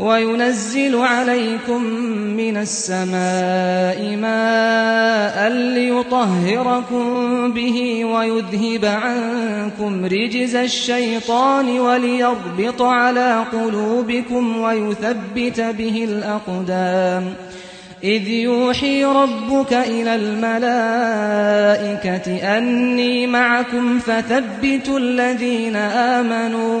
وينزل عليكم من السماء ماء ليطهركم به ويذهب عنكم رجز الشيطان وليربط على قلوبكم ويثبت به الأقدام إذ يوحي ربك إلى الملائكة أني معكم فثبتوا الذين آمنوا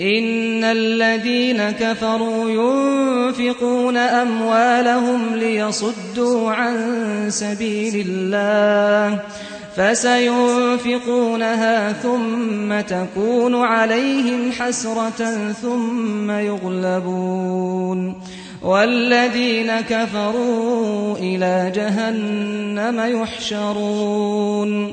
ان الذين كفروا ينفقون اموالهم ليصدوا عن سبيل الله فسينفقونها ثم تكون عليهم حسرة ثم يغلبون والذين كفروا إلى جهنم يحشرون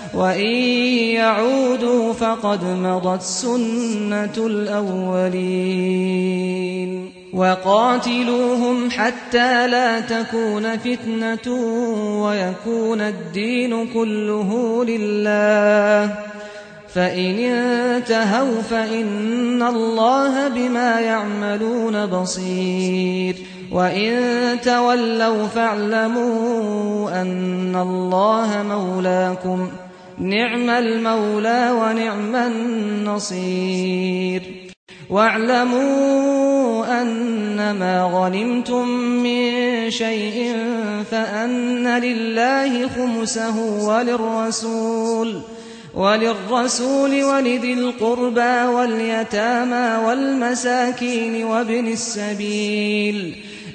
وَإِن يَعُودُوا فَقَدْ مَضَتْ سُنَّةُ الْأَوَّلِينَ وَقَاتِلُوهُمْ حَتَّى لَا تَكُونَ فِتْنَةٌ وَيَكُونَ الدِّينُ كُلُّهُ لِلَّهِ فَإِنِ انْتَهَوْا فَإِنَّ اللَّهَ بِمَا يَعْمَلُونَ بَصِيرٌ وَإِن تَوَلَّوْا فَاعْلَمُوا أَنَّ اللَّهَ مَوْلَاكُمْ نعم المولى ونعم النصير. واعلموا أنما غنمتم من شيء فأن لله خمسه وللرسول وللرسول ولذي القربى واليتامى والمساكين وابن السبيل.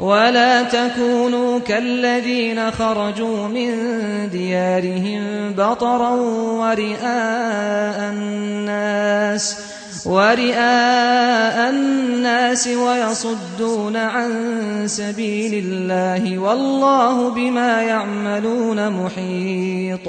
ولا تكونوا كالذين خرجوا من ديارهم بطرا ورئاء الناس ورئاء الناس ويصدون عن سبيل الله والله بما يعملون محيط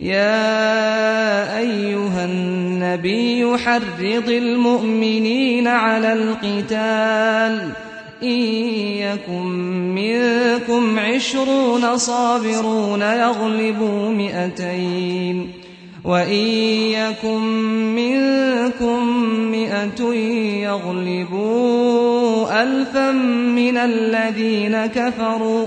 يا أيها النبي حرض المؤمنين على القتال إن يكن منكم 20 صابرون يغلبوا 200 وإن يكن منكم مئة يغلبوا الفا من الذين كفروا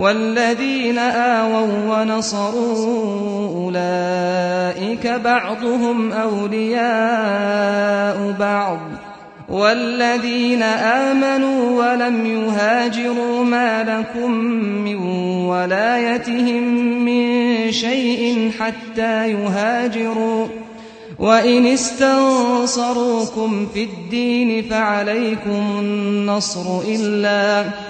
والذين آووا ونصروا أولئك بعضهم أولياء بعض والذين آمنوا ولم يهاجروا ما لكم من ولايتهم من شيء حتى يهاجروا وإن استنصروكم في الدين فعليكم النصر إلا أن